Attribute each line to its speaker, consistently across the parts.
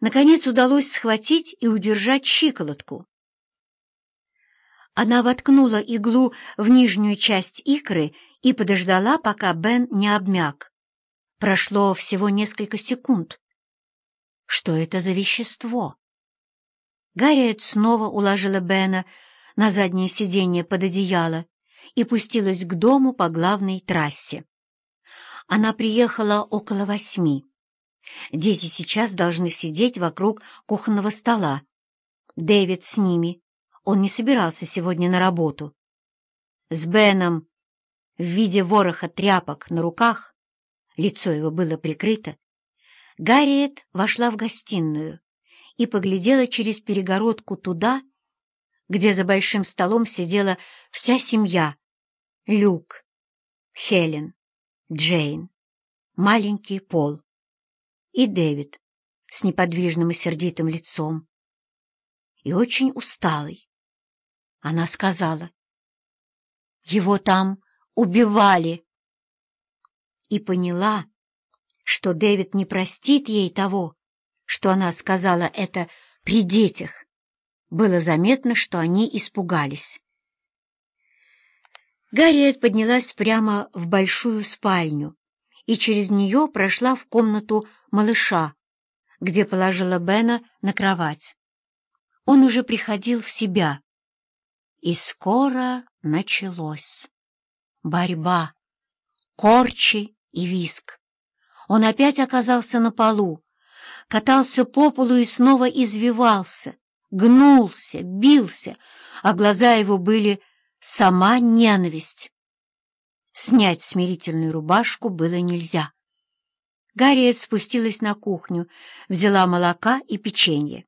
Speaker 1: наконец удалось схватить и удержать щиколотку. Она воткнула иглу в нижнюю часть икры и подождала, пока Бен не обмяк. Прошло всего несколько секунд. Что это за вещество? Гарриет снова уложила Бена на заднее сиденье под одеяло и пустилась к дому по главной трассе. Она приехала около восьми. Дети сейчас должны сидеть вокруг кухонного стола. Дэвид с ними. Он не собирался сегодня на работу. С Беном в виде вороха тряпок на руках, лицо его было прикрыто, Гарриет вошла в гостиную и поглядела через перегородку туда, где за большим столом сидела вся семья — Люк, Хелен, Джейн, маленький Пол и Дэвид с неподвижным и сердитым лицом и очень усталый. Она сказала, «Его там убивали!» И поняла, что Дэвид не простит ей того, что она сказала это при детях. Было заметно, что они испугались. Гарриет поднялась прямо в большую спальню и через нее прошла в комнату малыша, где положила Бена на кровать. Он уже приходил в себя. И скоро началось. Борьба, корчи и виск. Он опять оказался на полу, катался по полу и снова извивался, гнулся, бился, а глаза его были сама ненависть. Снять смирительную рубашку было нельзя. Гарриет спустилась на кухню, взяла молока и печенье.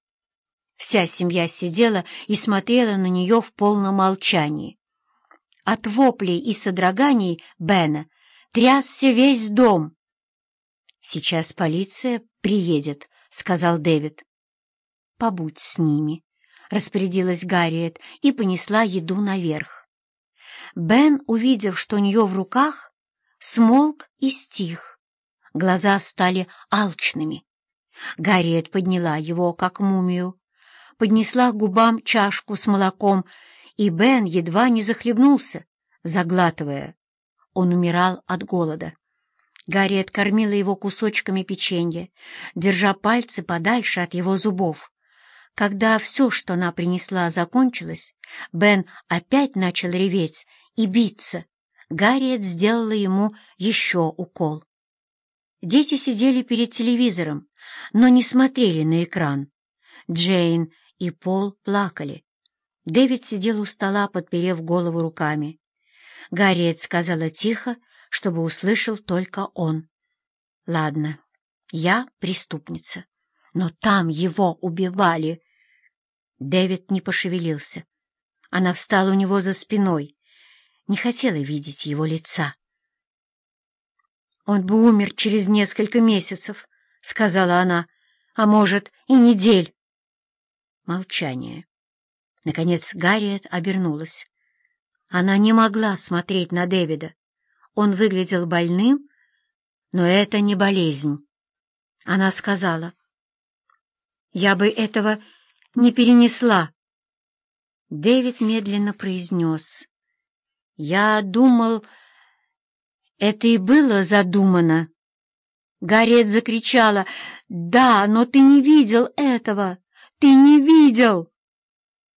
Speaker 1: Вся семья сидела и смотрела на нее в полном молчании. От воплей и содроганий Бена трясся весь дом. «Сейчас полиция приедет», — сказал Дэвид. «Побудь с ними», — распорядилась Гарриет и понесла еду наверх. Бен, увидев, что у нее в руках, смолк и стих. Глаза стали алчными. Гарриет подняла его, как мумию, поднесла к губам чашку с молоком, и Бен едва не захлебнулся, заглатывая. Он умирал от голода. Гарриет кормила его кусочками печенья, держа пальцы подальше от его зубов. Когда все, что она принесла, закончилось, Бен опять начал реветь и биться. Гарриет сделала ему еще укол. Дети сидели перед телевизором, но не смотрели на экран. Джейн и Пол плакали. Дэвид сидел у стола, подперев голову руками. Гарриет сказала тихо, чтобы услышал только он. «Ладно, я преступница, но там его убивали». Дэвид не пошевелился. Она встала у него за спиной, не хотела видеть его лица. «Он бы умер через несколько месяцев», — сказала она, — «а может, и недель». Молчание. Наконец Гарриет обернулась. Она не могла смотреть на Дэвида. Он выглядел больным, но это не болезнь. Она сказала, «Я бы этого не перенесла». Дэвид медленно произнес, «Я думал...» Это и было задумано. Гарриет закричала. «Да, но ты не видел этого! Ты не видел!»